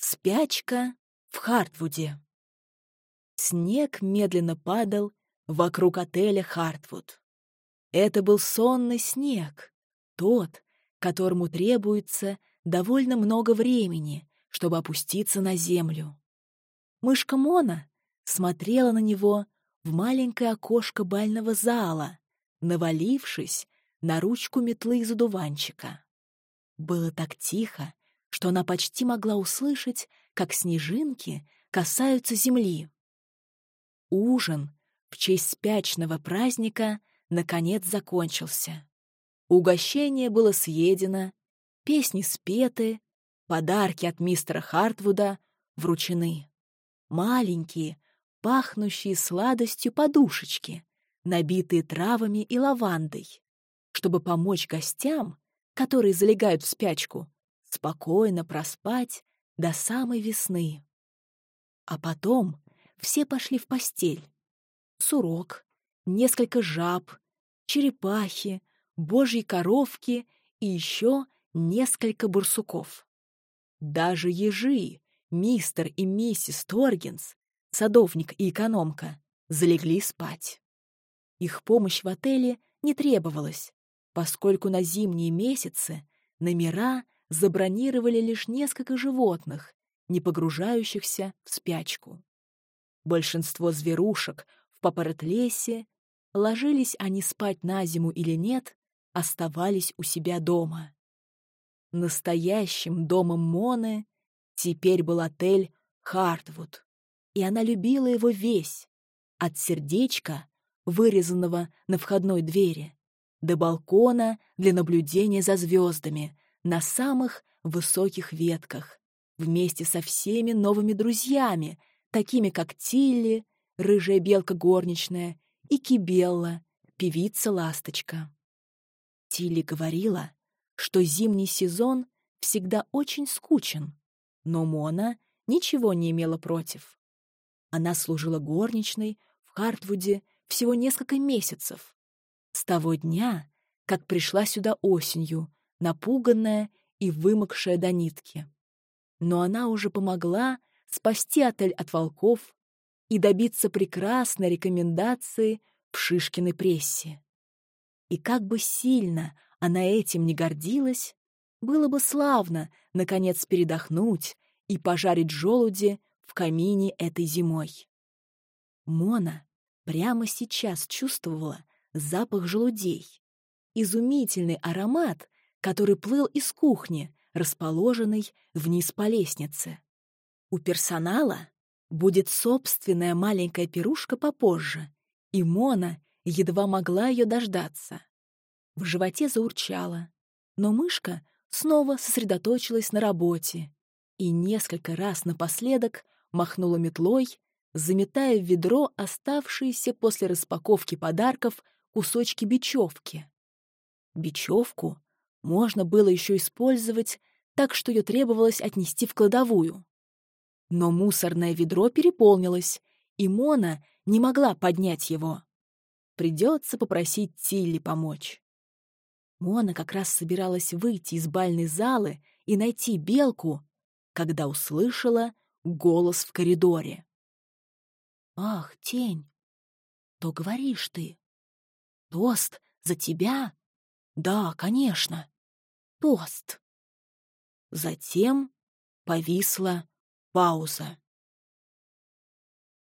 Спячка в Хартвуде. Снег медленно падал вокруг отеля Хартвуд. Это был сонный снег, тот, которому требуется довольно много времени, чтобы опуститься на землю. Мышка Мона смотрела на него в маленькое окошко бального зала, навалившись на ручку метлы из одуванчика. Было так тихо, что она почти могла услышать, как снежинки касаются земли. Ужин в честь спячного праздника наконец закончился. Угощение было съедено, песни спеты, подарки от мистера Хартвуда вручены. Маленькие, пахнущие сладостью подушечки, набитые травами и лавандой, чтобы помочь гостям, которые залегают в спячку, спокойно проспать до самой весны. А потом все пошли в постель. Сурок, несколько жаб, черепахи, божьи коровки и еще несколько бурсуков. Даже ежи, мистер и миссис Торгенс, садовник и экономка, залегли спать. Их помощь в отеле не требовалась, поскольку на зимние месяцы номера забронировали лишь несколько животных, не погружающихся в спячку. Большинство зверушек в Папоротлесе, ложились они спать на зиму или нет, оставались у себя дома. Настоящим домом Моны теперь был отель Хартвуд, и она любила его весь, от сердечка, вырезанного на входной двери, до балкона для наблюдения за звездами на самых высоких ветках, вместе со всеми новыми друзьями, такими как Тилли, рыжая белка горничная и Кибелла, певица-ласточка. Тилли говорила, что зимний сезон всегда очень скучен, но Мона ничего не имела против. Она служила горничной в Хартвуде всего несколько месяцев. С того дня, как пришла сюда осенью, напуганная и вымокшая до нитки. Но она уже помогла спасти отель от волков и добиться прекрасной рекомендации в Шишкиной прессе. И как бы сильно она этим не гордилась, было бы славно, наконец, передохнуть и пожарить желуди в камине этой зимой. Мона прямо сейчас чувствовала запах желудей. Изумительный аромат, который плыл из кухни, расположенной вниз по лестнице. У персонала будет собственная маленькая пирушка попозже, и Мона едва могла ее дождаться. В животе заурчало, но мышка снова сосредоточилась на работе и несколько раз напоследок махнула метлой, заметая в ведро оставшиеся после распаковки подарков кусочки бечевки. Бечевку можно было еще использовать так, что ее требовалось отнести в кладовую. Но мусорное ведро переполнилось, и Мона не могла поднять его. Придется попросить Тилли помочь. Мона как раз собиралась выйти из бальной залы и найти белку, когда услышала голос в коридоре. «Ах, тень, то говоришь ты? Тост за тебя? Да, конечно, тост». Затем повисла Пауза.